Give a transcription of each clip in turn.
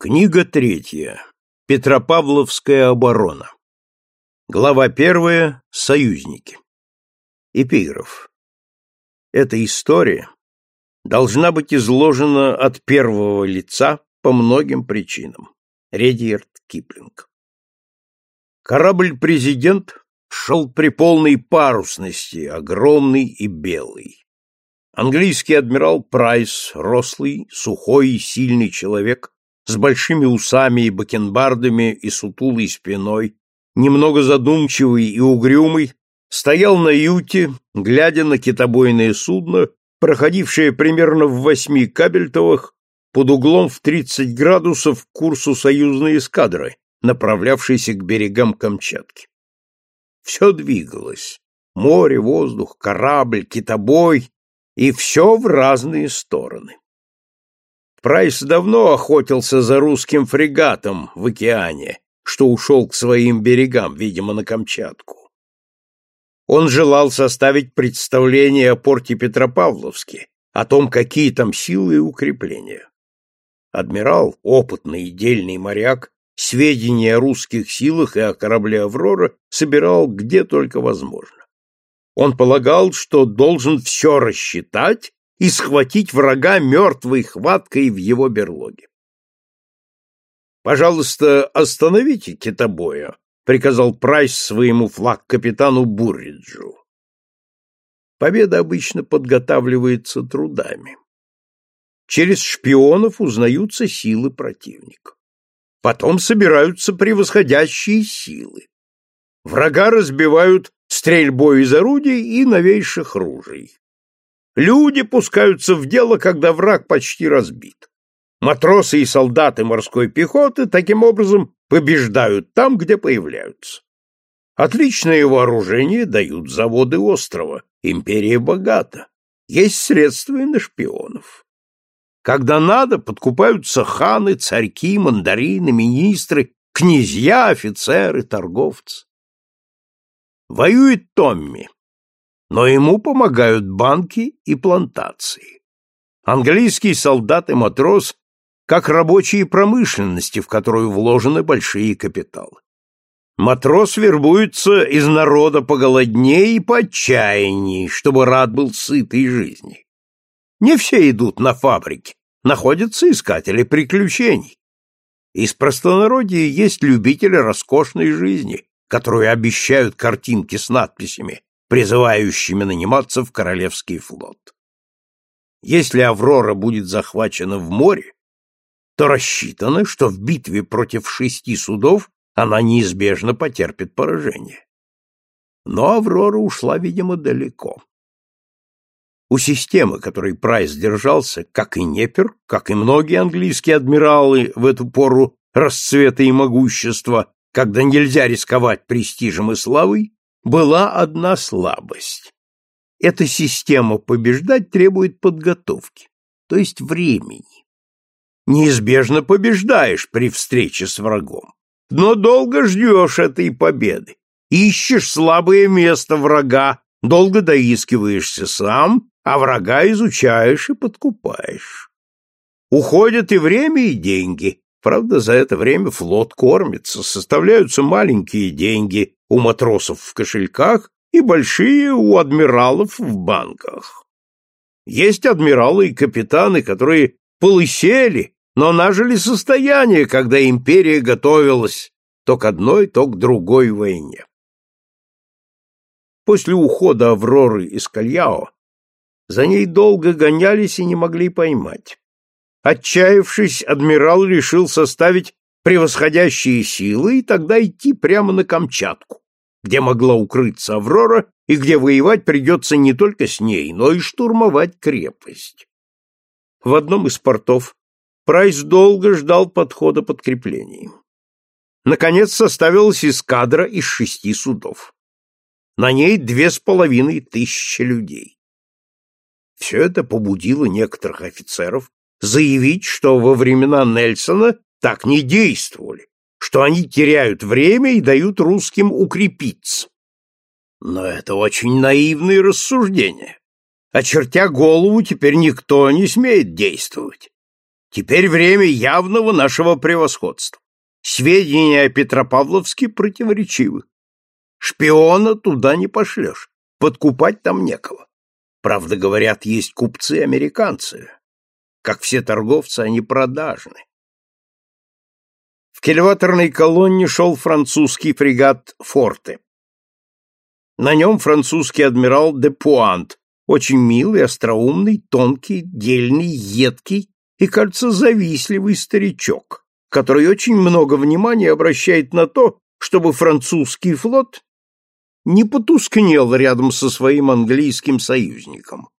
Книга третья. Петропавловская оборона. Глава первая. Союзники. Эпиграф. Эта история должна быть изложена от первого лица по многим причинам. Редиерд Киплинг. Корабль-президент шел при полной парусности, огромный и белый. Английский адмирал Прайс, рослый, сухой и сильный человек, с большими усами и бакенбардами и сутулой спиной, немного задумчивый и угрюмый, стоял на юте, глядя на китобойное судно, проходившее примерно в восьми кабельтовых под углом в 30 градусов к курсу союзной эскадры, направлявшейся к берегам Камчатки. Все двигалось. Море, воздух, корабль, китобой, и все в разные стороны. Прайс давно охотился за русским фрегатом в океане, что ушел к своим берегам, видимо, на Камчатку. Он желал составить представление о порте Петропавловске, о том, какие там силы и укрепления. Адмирал, опытный и дельный моряк, сведения о русских силах и о корабле «Аврора» собирал где только возможно. Он полагал, что должен все рассчитать и схватить врага мертвой хваткой в его берлоге. «Пожалуйста, остановите китобоя», — приказал Прайс своему флаг-капитану Бурриджу. Победа обычно подготавливается трудами. Через шпионов узнаются силы противника. Потом собираются превосходящие силы. Врага разбивают стрельбой из орудий и новейших ружей. Люди пускаются в дело, когда враг почти разбит. Матросы и солдаты морской пехоты таким образом побеждают там, где появляются. Отличное вооружение дают заводы острова. Империя богата. Есть средства и на шпионов. Когда надо, подкупаются ханы, царьки, мандарины, министры, князья, офицеры, торговцы. Воюет Томми, но ему помогают банки и плантации. Английский солдат и матрос как рабочие промышленности, в которую вложены большие капиталы. Матрос вербуется из народа поголоднее и поотчаянней, чтобы рад был сытой жизни. Не все идут на фабрики, находятся искатели приключений. Из простонародья есть любители роскошной жизни, которую обещают картинки с надписями призывающими наниматься в Королевский флот. Если Аврора будет захвачена в море, то рассчитано, что в битве против шести судов она неизбежно потерпит поражение. Но Аврора ушла, видимо, далеко. У системы, которой Прайс держался, как и Непер, как и многие английские адмиралы в эту пору расцвета и могущества, когда нельзя рисковать престижем и славой, была одна слабость. Эта система побеждать требует подготовки, то есть времени. Неизбежно побеждаешь при встрече с врагом, но долго ждешь этой победы, ищешь слабое место врага, долго доискиваешься сам, а врага изучаешь и подкупаешь. Уходят и время, и деньги. Правда, за это время флот кормится, составляются маленькие деньги, у матросов в кошельках и большие у адмиралов в банках. Есть адмиралы и капитаны, которые полысели, но нажили состояние, когда империя готовилась то к одной, то к другой войне. После ухода Авроры из Кальяо за ней долго гонялись и не могли поймать. Отчаявшись, адмирал решил составить превосходящие силы и тогда идти прямо на Камчатку, где могла укрыться Аврора и где воевать придется не только с ней, но и штурмовать крепость. В одном из портов Прайс долго ждал подхода подкреплений. Наконец составилась эскадра из шести судов. На ней две с половиной тысячи людей. Все это побудило некоторых офицеров заявить, что во времена Нельсона так не действовали, что они теряют время и дают русским укрепиться. Но это очень наивные рассуждения. Очертя голову, теперь никто не смеет действовать. Теперь время явного нашего превосходства. Сведения о Петропавловске противоречивы. Шпиона туда не пошлешь, подкупать там некого. Правда, говорят, есть купцы-американцы. Как все торговцы, они продажны. В кильваторной колонне шел французский фрегат «Форте». На нем французский адмирал де Пуант, очень милый, остроумный, тонкий, дельный, едкий и, кажется, завистливый старичок, который очень много внимания обращает на то, чтобы французский флот не потускнел рядом со своим английским союзником.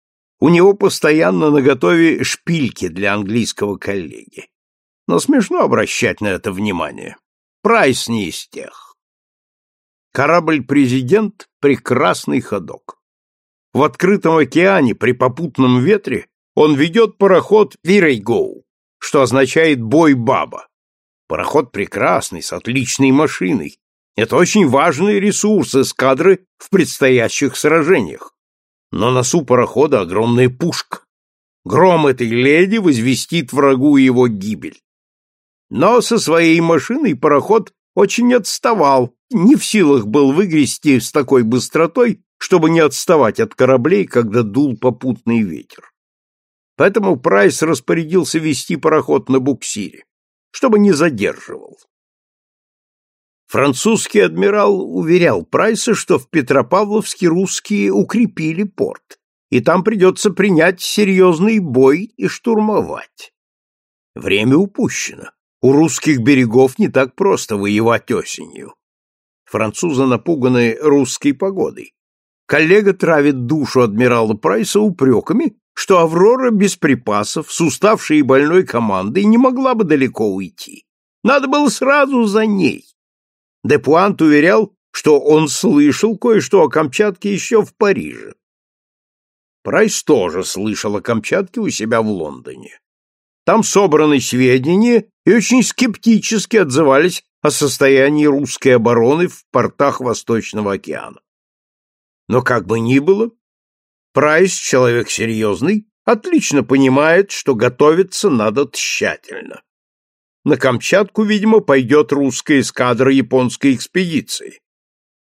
У него постоянно наготове шпильки для английского коллеги. Но смешно обращать на это внимание. Прайс не из тех. Корабль-президент — прекрасный ходок. В открытом океане при попутном ветре он ведет пароход «Вирейгоу», что означает «бой баба». Пароход прекрасный, с отличной машиной. Это очень важный ресурс эскадры в предстоящих сражениях. На носу парохода огромная пушка. Гром этой леди возвестит врагу его гибель. Но со своей машиной пароход очень отставал, не в силах был выгрести с такой быстротой, чтобы не отставать от кораблей, когда дул попутный ветер. Поэтому Прайс распорядился вести пароход на буксире, чтобы не задерживал. Французский адмирал уверял Прайса, что в Петропавловске русские укрепили порт, и там придется принять серьезный бой и штурмовать. Время упущено. У русских берегов не так просто воевать осенью. Французы напуганы русской погодой. Коллега травит душу адмирала Прайса упреками, что Аврора без припасов, с уставшей и больной командой, не могла бы далеко уйти. Надо было сразу за ней. Депуант уверял, что он слышал кое-что о Камчатке еще в Париже. Прайс тоже слышал о Камчатке у себя в Лондоне. Там собраны сведения и очень скептически отзывались о состоянии русской обороны в портах Восточного океана. Но как бы ни было, Прайс, человек серьезный, отлично понимает, что готовиться надо тщательно. На Камчатку, видимо, пойдет русская эскадра японской экспедиции.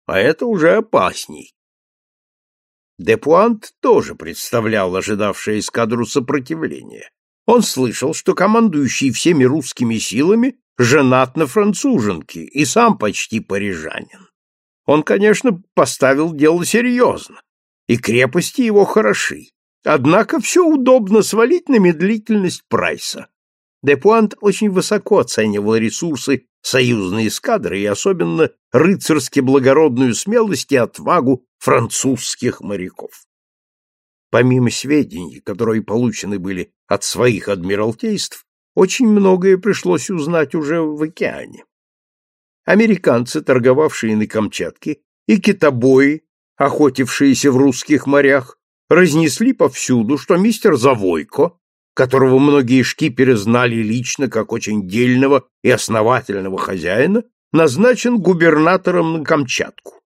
А это уже опасней. Депуант тоже представлял ожидавшее эскадру сопротивления. Он слышал, что командующий всеми русскими силами женат на француженке и сам почти парижанин. Он, конечно, поставил дело серьезно, и крепости его хороши. Однако все удобно свалить на медлительность Прайса. Депуант очень высоко оценивал ресурсы союзной эскадры и особенно рыцарски благородную смелость и отвагу французских моряков. Помимо сведений, которые получены были от своих адмиралтейств, очень многое пришлось узнать уже в океане. Американцы, торговавшие на Камчатке, и китобои, охотившиеся в русских морях, разнесли повсюду, что мистер Завойко, которого многие шкиперы знали лично как очень дельного и основательного хозяина, назначен губернатором на Камчатку,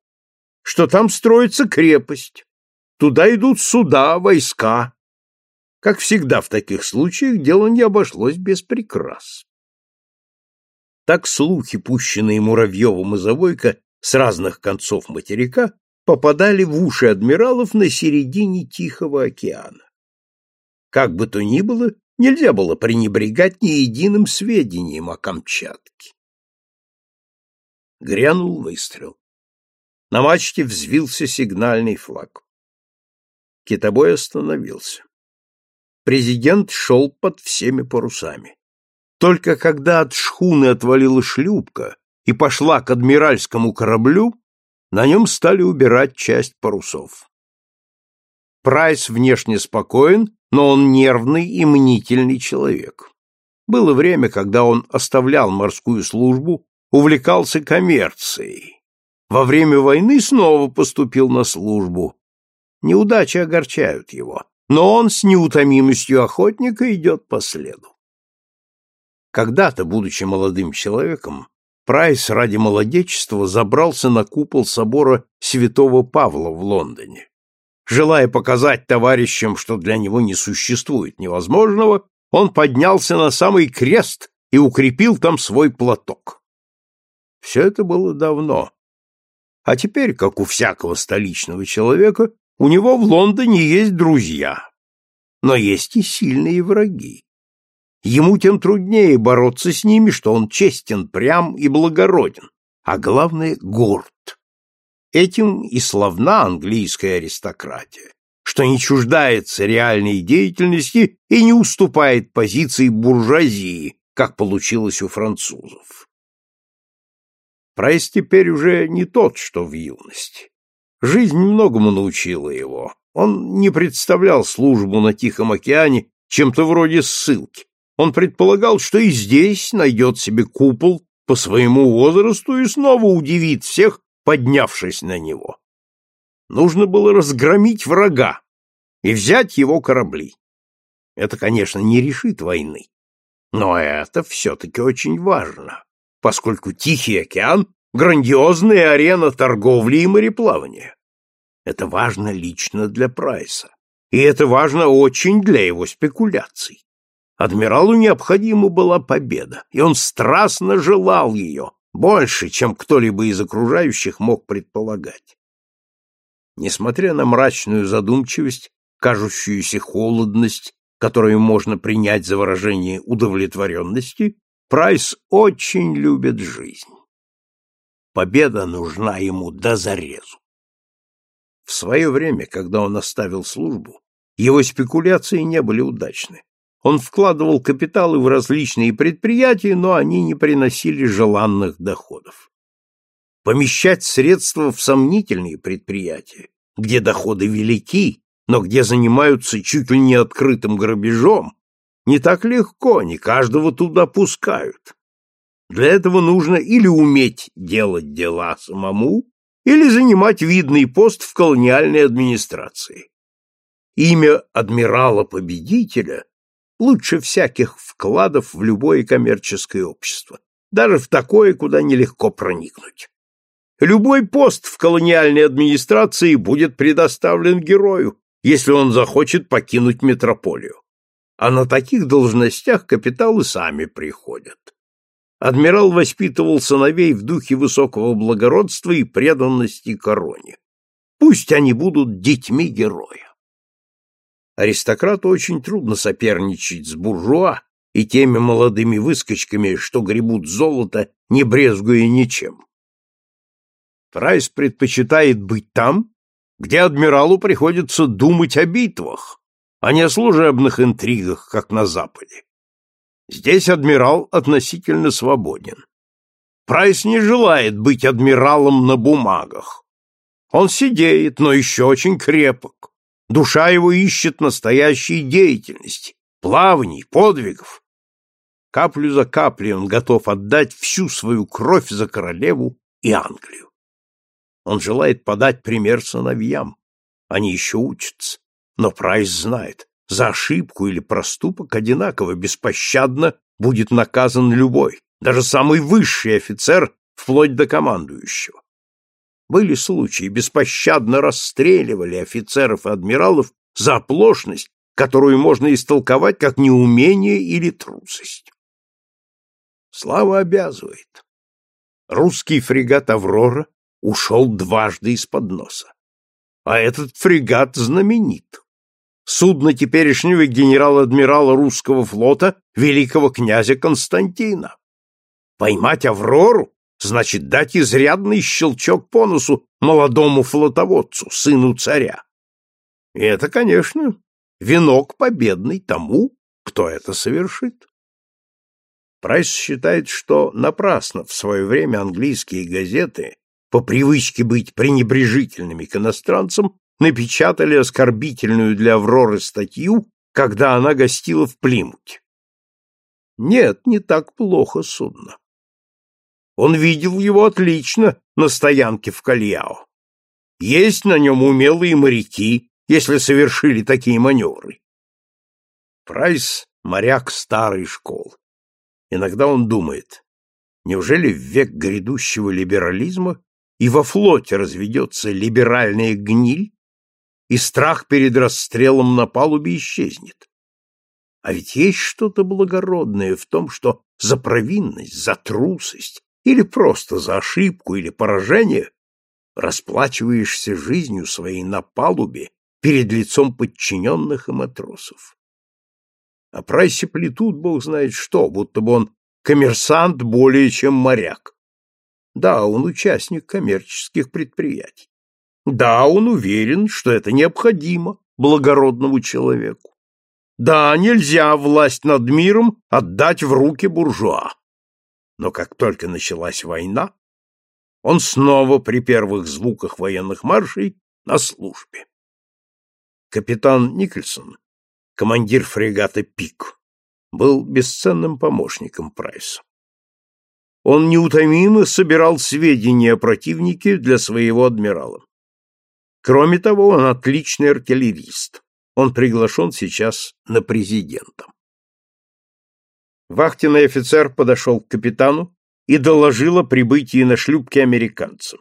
что там строится крепость, Туда идут суда, войска. Как всегда в таких случаях, дело не обошлось без прикрас. Так слухи, пущенные Муравьевым и Завойко с разных концов материка, попадали в уши адмиралов на середине Тихого океана. Как бы то ни было, нельзя было пренебрегать ни единым сведением о Камчатке. Грянул выстрел. На мачте взвился сигнальный флаг. Китобой остановился. Президент шел под всеми парусами. Только когда от шхуны отвалила шлюпка и пошла к адмиральскому кораблю, на нем стали убирать часть парусов. Прайс внешне спокоен, но он нервный и мнительный человек. Было время, когда он оставлял морскую службу, увлекался коммерцией. Во время войны снова поступил на службу, Неудачи огорчают его, но он с неутомимостью охотника идет по следу. Когда-то, будучи молодым человеком, Прайс ради молодечества забрался на купол собора святого Павла в Лондоне. Желая показать товарищам, что для него не существует невозможного, он поднялся на самый крест и укрепил там свой платок. Все это было давно. А теперь, как у всякого столичного человека, у него в Лондоне есть друзья, но есть и сильные враги. Ему тем труднее бороться с ними, что он честен, прям и благороден, а главное — горд. Этим и славна английская аристократия, что не чуждается реальной деятельности и не уступает позиции буржуазии, как получилось у французов. Прайс теперь уже не тот, что в юности. Жизнь многому научила его. Он не представлял службу на Тихом океане чем-то вроде ссылки. Он предполагал, что и здесь найдет себе купол по своему возрасту и снова удивит всех поднявшись на него. Нужно было разгромить врага и взять его корабли. Это, конечно, не решит войны, но это все-таки очень важно, поскольку Тихий океан — грандиозная арена торговли и мореплавания. Это важно лично для Прайса, и это важно очень для его спекуляций. Адмиралу необходима была победа, и он страстно желал ее, больше, чем кто-либо из окружающих мог предполагать. Несмотря на мрачную задумчивость, кажущуюся холодность, которую можно принять за выражение удовлетворенности, Прайс очень любит жизнь. Победа нужна ему до зарезу. В свое время, когда он оставил службу, его спекуляции не были удачны. Он вкладывал капиталы в различные предприятия, но они не приносили желанных доходов. Помещать средства в сомнительные предприятия, где доходы велики, но где занимаются чуть ли не открытым грабежом, не так легко, не каждого туда пускают. Для этого нужно или уметь делать дела самому, или занимать видный пост в колониальной администрации. Имя адмирала-победителя лучше всяких вкладов в любое коммерческое общество, даже в такое, куда нелегко проникнуть. Любой пост в колониальной администрации будет предоставлен герою, если он захочет покинуть метрополию. А на таких должностях капиталы сами приходят. Адмирал воспитывал сыновей в духе высокого благородства и преданности короне. Пусть они будут детьми героя. Аристократу очень трудно соперничать с буржуа и теми молодыми выскочками, что гребут золото, не брезгуя ничем. Прайс предпочитает быть там, где адмиралу приходится думать о битвах, а не о служебных интригах, как на Западе. Здесь адмирал относительно свободен. Прайс не желает быть адмиралом на бумагах. Он сидеет, но еще очень крепок. Душа его ищет настоящей деятельности, плаваний, подвигов. Каплю за каплей он готов отдать всю свою кровь за королеву и Англию. Он желает подать пример сыновьям. Они еще учатся. Но Прайс знает, за ошибку или проступок одинаково беспощадно будет наказан любой, даже самый высший офицер, вплоть до командующего. Были случаи, беспощадно расстреливали офицеров и адмиралов за оплошность, которую можно истолковать как неумение или трусость. Слава обязывает. Русский фрегат «Аврора» ушел дважды из-под носа. А этот фрегат знаменит. Судно теперешнего генерал-адмирала русского флота великого князя Константина. Поймать «Аврору» значит дать изрядный щелчок по носу молодому флотоводцу, сыну царя. И это, конечно, венок победный тому, кто это совершит. Прайс считает, что напрасно в свое время английские газеты, по привычке быть пренебрежительными к иностранцам, напечатали оскорбительную для Авроры статью, когда она гостила в Плимуте. Нет, не так плохо судно. Он видел его отлично на стоянке в Кальяо. Есть на нем умелые моряки, если совершили такие маневры. Прайс — моряк старой школы. Иногда он думает, неужели в век грядущего либерализма и во флоте разведется либеральная гниль, и страх перед расстрелом на палубе исчезнет? А ведь есть что-то благородное в том, что за провинность, за трусость или просто за ошибку или поражение расплачиваешься жизнью своей на палубе перед лицом подчиненных и матросов. А Прайсе плетут, бог знает что, будто бы он коммерсант более чем моряк. Да, он участник коммерческих предприятий. Да, он уверен, что это необходимо благородному человеку. Да, нельзя власть над миром отдать в руки буржуа. Но как только началась война, он снова при первых звуках военных маршей на службе. Капитан Никольсон, командир фрегата «Пик», был бесценным помощником Прайса. Он неутомимо собирал сведения о противнике для своего адмирала. Кроме того, он отличный артиллерист. Он приглашен сейчас на президента. Вахтенный офицер подошел к капитану и доложил о прибытии на шлюпке американцам.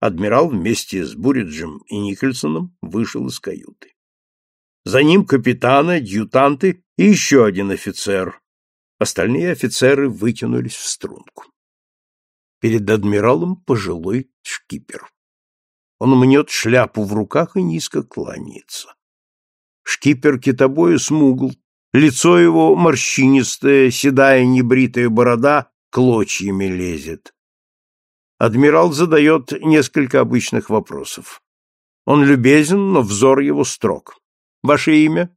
Адмирал вместе с Буриджем и Никольсоном вышел из каюты. За ним капитаны, адъютанты и еще один офицер. Остальные офицеры вытянулись в струнку. Перед адмиралом пожилой шкипер. Он мнет шляпу в руках и низко кланяется. Шкипер китобоя смугл, лицо его морщинистое, седая небритая борода клочьями лезет. Адмирал задает несколько обычных вопросов. Он любезен, но взор его строг. Ваше имя?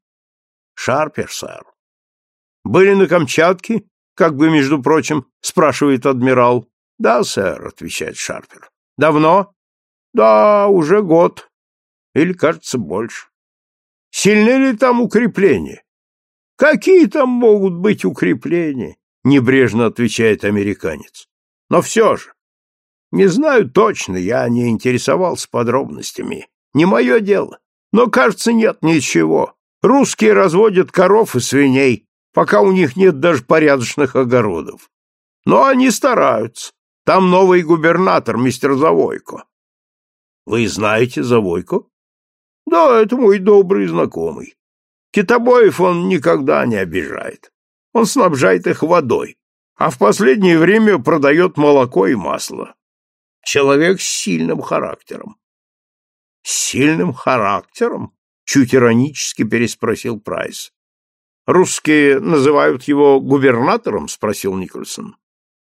Шарпер, сэр. Были на Камчатке? Как бы, между прочим, спрашивает адмирал. Да, сэр, отвечает Шарпер. Давно? Да, уже год. Или, кажется, больше. Сильны ли там укрепления? Какие там могут быть укрепления? Небрежно отвечает американец. Но все же. Не знаю точно, я не интересовался подробностями. Не мое дело. Но, кажется, нет ничего. Русские разводят коров и свиней, пока у них нет даже порядочных огородов. Но они стараются. Там новый губернатор, мистер Завойко. Вы знаете Завойко? Да, это мой добрый знакомый. Китобоев он никогда не обижает. Он снабжает их водой, а в последнее время продает молоко и масло. Человек с сильным характером. С сильным характером? Чуть иронически переспросил Прайс. Русские называют его губернатором? спросил Никольсон.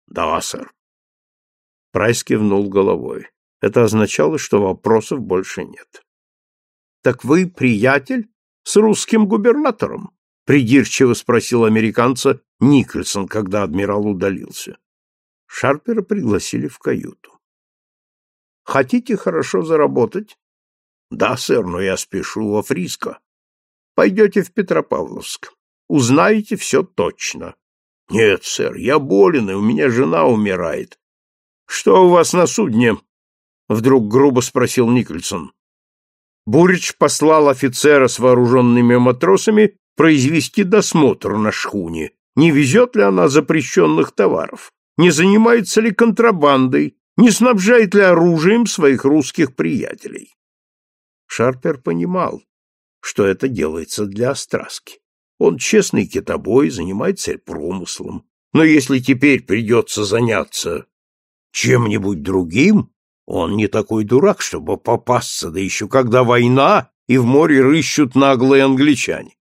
Да, сэр. Прайс кивнул головой. Это означало, что вопросов больше нет. Так вы приятель с русским губернатором? придирчиво спросил американца Никольсон, когда адмирал удалился. Шарпера пригласили в каюту. Хотите хорошо заработать? Да, сэр, но я спешу во Фриско. Пойдете в Петропавловск. Узнаете все точно. Нет, сэр, я болен, и у меня жена умирает. Что у вас на судне? Вдруг грубо спросил Никольсон. Бурич послал офицера с вооруженными матросами произвести досмотр на шхуне, не везет ли она запрещенных товаров, не занимается ли контрабандой, не снабжает ли оружием своих русских приятелей. Шарпер понимал, что это делается для остраски. Он честный китобой, занимается промыслом. Но если теперь придется заняться чем-нибудь другим, он не такой дурак, чтобы попасться, да еще когда война, и в море рыщут наглые англичане.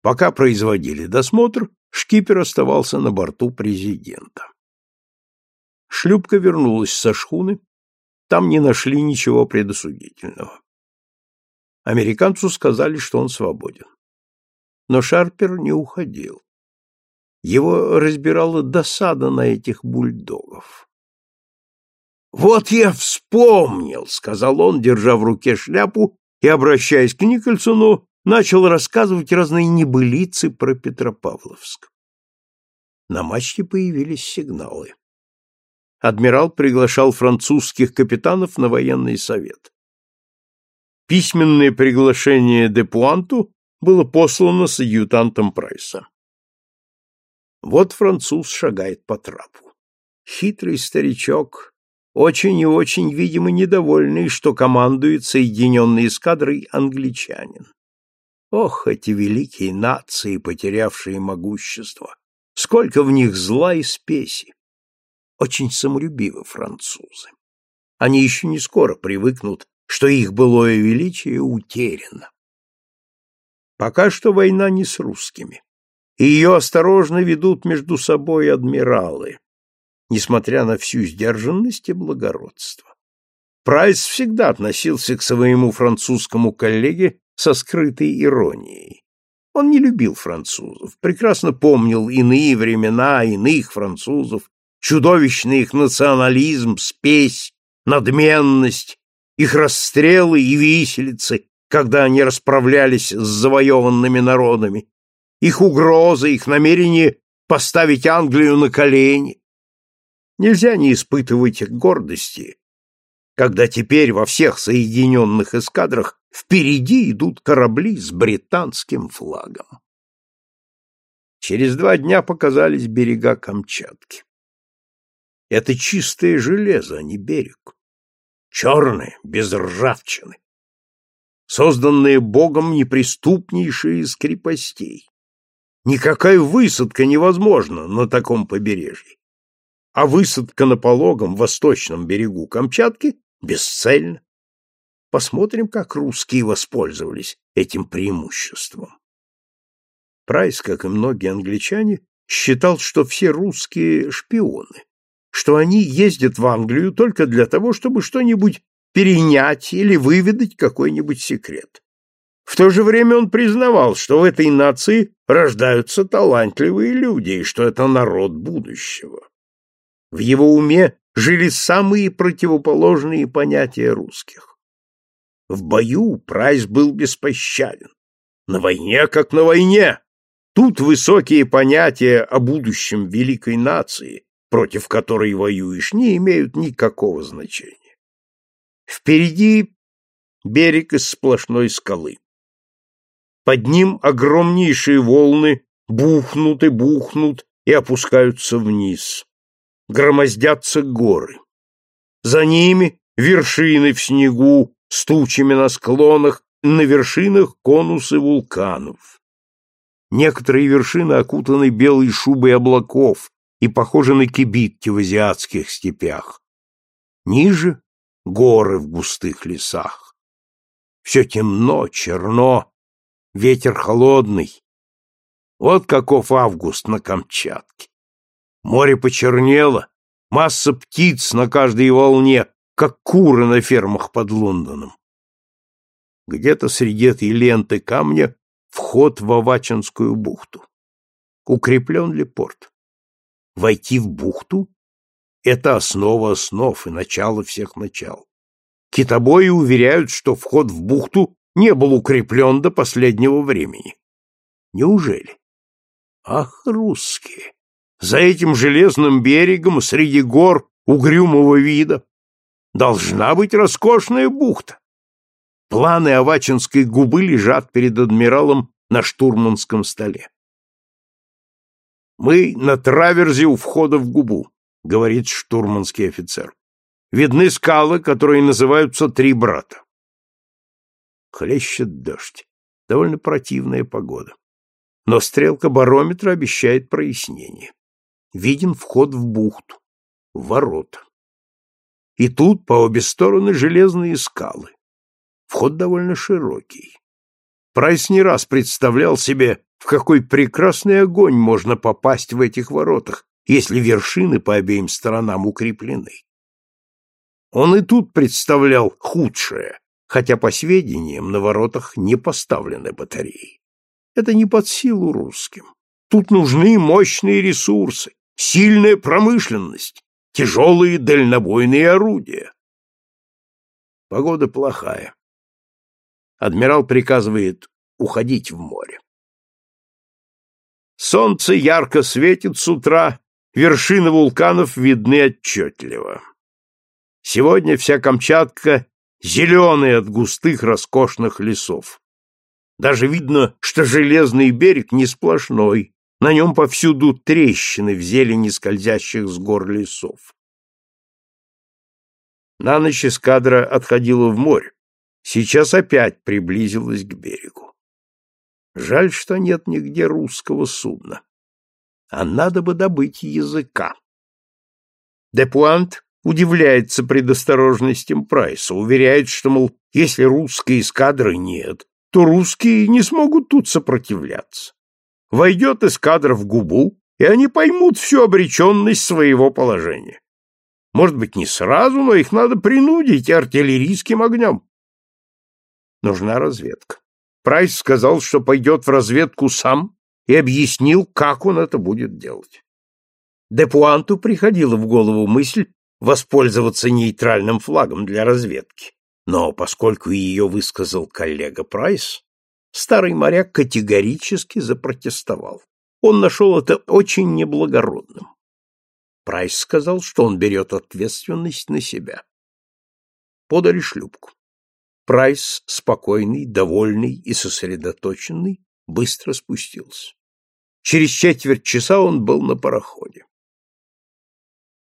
Пока производили досмотр, шкипер оставался на борту президента. Шлюпка вернулась со шхуны, там не нашли ничего предосудительного. Американцу сказали, что он свободен. Но Шарпер не уходил. Его разбирала досада на этих бульдогов. «Вот я вспомнил», — сказал он, держа в руке шляпу и, обращаясь к Никольсону, начал рассказывать разные небылицы про Петропавловск. На мачте появились сигналы. Адмирал приглашал французских капитанов на военный совет. Письменное приглашение де Пуанту было послано с адъютантом Прайса. Вот француз шагает по трапу. Хитрый старичок, очень и очень, видимо, недовольный, что командует соединенной эскадрой англичанин. Ох, эти великие нации, потерявшие могущество! Сколько в них зла и спеси! Очень самолюбивы французы. Они еще не скоро привыкнут, что их былое величие утеряно. Пока что война не с русскими, ее осторожно ведут между собой адмиралы, несмотря на всю сдержанность и благородство. Прайс всегда относился к своему французскому коллеге со скрытой иронией. Он не любил французов, прекрасно помнил иные времена, иных французов, чудовищный их национализм, спесь, надменность, их расстрелы и виселицы, когда они расправлялись с завоеванными народами, их угрозы, их намерение поставить Англию на колени. Нельзя не испытывать гордости, когда теперь во всех соединенных эскадрах впереди идут корабли с британским флагом. Через два дня показались берега Камчатки. Это чистое железо, а не берег. Черное, без ржавчины. Созданные Богом неприступнейшие из крепостей. Никакая высадка невозможна на таком побережье. А высадка на пологом восточном берегу Камчатки бесцельно. Посмотрим, как русские воспользовались этим преимуществом. Прайс, как и многие англичане, считал, что все русские шпионы, что они ездят в Англию только для того, чтобы что-нибудь перенять или выведать какой-нибудь секрет. В то же время он признавал, что в этой нации рождаются талантливые люди и что это народ будущего. В его уме жили самые противоположные понятия русских. В бою Прайс был беспощаден. На войне, как на войне. Тут высокие понятия о будущем великой нации, против которой воюешь, не имеют никакого значения. Впереди берег из сплошной скалы. Под ним огромнейшие волны бухнут и бухнут и опускаются вниз громоздятся горы. За ними вершины в снегу, с тучами на склонах, на вершинах конусы вулканов. Некоторые вершины окутаны белой шубой облаков и похожи на кибитки в азиатских степях. Ниже — горы в густых лесах. Все темно, черно, ветер холодный. Вот каков август на Камчатке. Море почернело, масса птиц на каждой волне, как куры на фермах под Лондоном. Где-то среди этой ленты камня вход в Авачинскую бухту. Укреплен ли порт? Войти в бухту — это основа основ и начало всех начал. Китобои уверяют, что вход в бухту не был укреплен до последнего времени. Неужели? Ах, русские! За этим железным берегом среди гор угрюмого вида должна быть роскошная бухта. Планы Авачинской губы лежат перед адмиралом на штурманском столе. «Мы на траверзе у входа в губу», — говорит штурманский офицер. «Видны скалы, которые называются Три брата». Хлещет дождь. Довольно противная погода. Но стрелка барометра обещает прояснение виден вход в бухту, в ворота. И тут по обе стороны железные скалы. Вход довольно широкий. Прайс не раз представлял себе, в какой прекрасный огонь можно попасть в этих воротах, если вершины по обеим сторонам укреплены. Он и тут представлял худшее, хотя, по сведениям, на воротах не поставлены батареи. Это не под силу русским. Тут нужны мощные ресурсы, сильная промышленность, тяжелые дальнобойные орудия. Погода плохая. Адмирал приказывает уходить в море. Солнце ярко светит с утра, вершины вулканов видны отчетливо. Сегодня вся Камчатка зеленая от густых роскошных лесов. Даже видно, что железный берег не сплошной, на нем повсюду трещины в зелени скользящих с гор лесов. На ночь эскадра отходила в море, сейчас опять приблизилась к берегу. Жаль, что нет нигде русского судна. А надо бы добыть языка. Депуант удивляется предосторожностям Прайса, уверяет, что, мол, если русской эскадры нет, то русские не смогут тут сопротивляться. Войдет эскадра в губу, и они поймут всю обреченность своего положения. Может быть, не сразу, но их надо принудить артиллерийским огнем. Нужна разведка. Прайс сказал, что пойдет в разведку сам и объяснил, как он это будет делать. Депуанту приходила в голову мысль воспользоваться нейтральным флагом для разведки. Но поскольку ее высказал коллега Прайс, старый моряк категорически запротестовал. Он нашел это очень неблагородным. Прайс сказал, что он берет ответственность на себя. Подали шлюпку. Прайс, спокойный, довольный и сосредоточенный, быстро спустился. Через четверть часа он был на пароходе.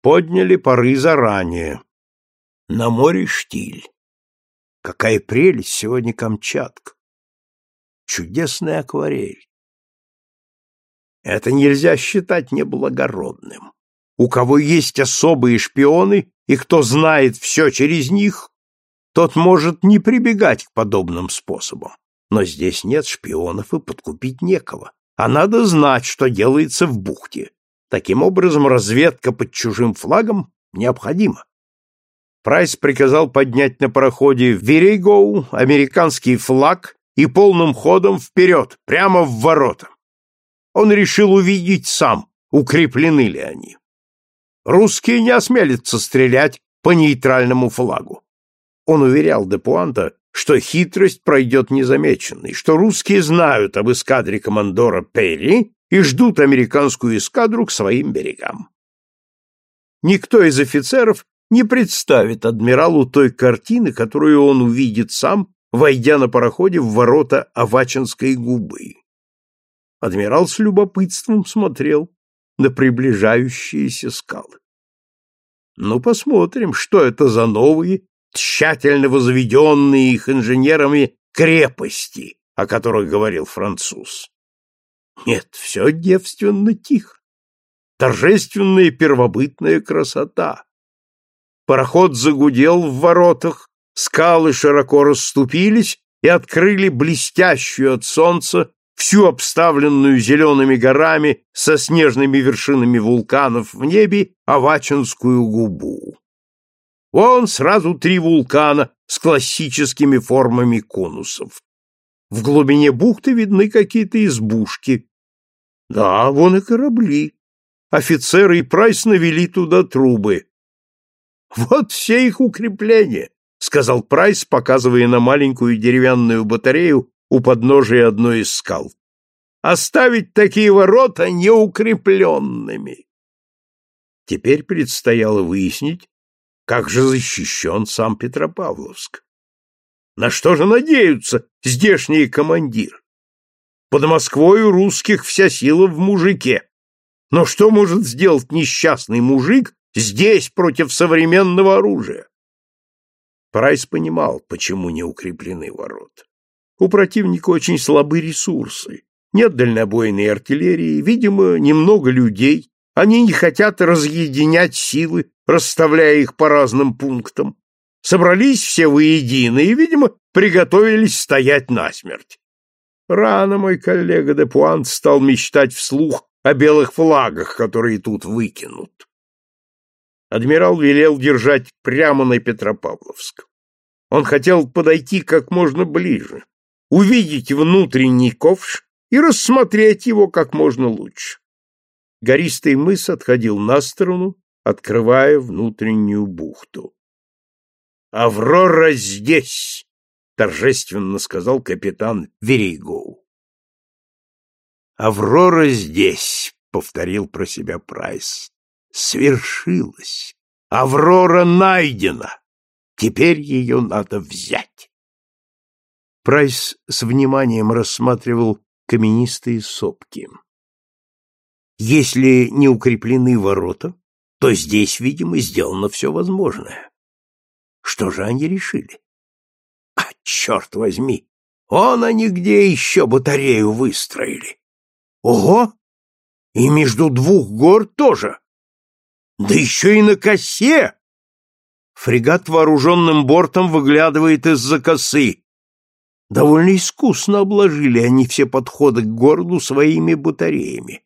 Подняли пары заранее. На море штиль. Какая прелесть сегодня Камчатка! Чудесная акварель. Это нельзя считать неблагородным. У кого есть особые шпионы, и кто знает все через них, тот может не прибегать к подобным способам. Но здесь нет шпионов и подкупить некого, а надо знать, что делается в бухте. Таким образом, разведка под чужим флагом необходима. Прайс приказал поднять на пароходе «Верейгоу» американский флаг и полным ходом вперед, прямо в ворота. Он решил увидеть сам, укреплены ли они. Русские не осмелятся стрелять по нейтральному флагу. Он уверял Депуанта, что хитрость пройдет незамеченной, что русские знают об эскадре командора Перри и ждут американскую эскадру к своим берегам. Никто из офицеров не представит адмиралу той картины, которую он увидит сам, войдя на пароходе в ворота Авачинской губы. Адмирал с любопытством смотрел на приближающиеся скалы. Ну, посмотрим, что это за новые тщательно возведенные их инженерами крепости, о которых говорил француз. Нет, все девственно тихо. Торжественная первобытная красота. Пароход загудел в воротах, скалы широко расступились и открыли блестящую от солнца всю обставленную зелеными горами со снежными вершинами вулканов в небе Авачинскую губу. Вон сразу три вулкана с классическими формами конусов. В глубине бухты видны какие-то избушки. Да, вон и корабли. Офицеры и Прайс навели туда трубы. Вот все их укрепления, сказал Прайс, показывая на маленькую деревянную батарею у подножия одной из скал. Оставить такие ворота неукрепленными. Теперь предстояло выяснить, как же защищен сам Петропавловск? На что же надеются здешние командиры? Под Москвой у русских вся сила в мужике. Но что может сделать несчастный мужик здесь против современного оружия? Прайс понимал, почему не укреплены ворота. У противника очень слабы ресурсы. Нет дальнобойной артиллерии, видимо, немного людей. Они не хотят разъединять силы расставляя их по разным пунктам, собрались все воедино и, видимо, приготовились стоять насмерть. Рано мой коллега де Пуант стал мечтать вслух о белых флагах, которые тут выкинут. Адмирал велел держать прямо на Петропавловск. Он хотел подойти как можно ближе, увидеть внутренний ковш и рассмотреть его как можно лучше. Гористый мыс отходил на сторону, открывая внутреннюю бухту. «Аврора здесь!» — торжественно сказал капитан Верейгоу. «Аврора здесь!» — повторил про себя Прайс. «Свершилось! Аврора найдена! Теперь ее надо взять!» Прайс с вниманием рассматривал каменистые сопки. Если не укреплены ворота, то здесь, видимо, сделано все возможное. Что же они решили? А, черт возьми! Он они где еще батарею выстроили. Ого! И между двух гор тоже. Да еще и на косе! Фрегат вооруженным бортом выглядывает из-за косы. Довольно искусно обложили они все подходы к городу своими батареями.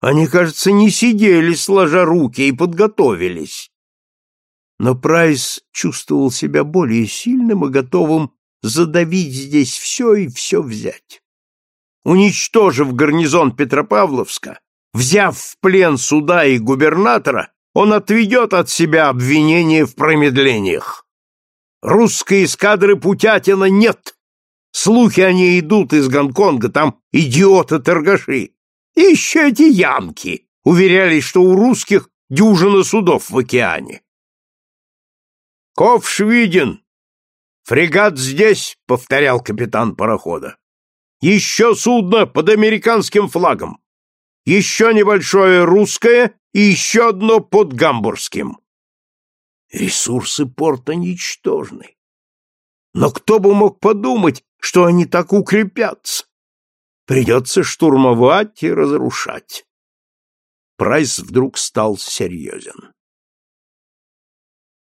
Они, кажется, не сидели, сложа руки, и подготовились. Но Прайс чувствовал себя более сильным и готовым задавить здесь все и все взять. Уничтожив гарнизон Петропавловска, взяв в плен суда и губернатора, он отведет от себя обвинение в промедлениях. Русской эскадры Путятина нет. Слухи они идут из Гонконга, там идиоты-торгаши. И еще эти янки уверяли, что у русских дюжина судов в океане. Ковш виден, «Фрегат здесь», — повторял капитан парохода. «Еще судно под американским флагом. Еще небольшое русское и еще одно под гамбургским». Ресурсы порта ничтожны. Но кто бы мог подумать, что они так укрепятся? Придется штурмовать и разрушать. Прайс вдруг стал серьезен.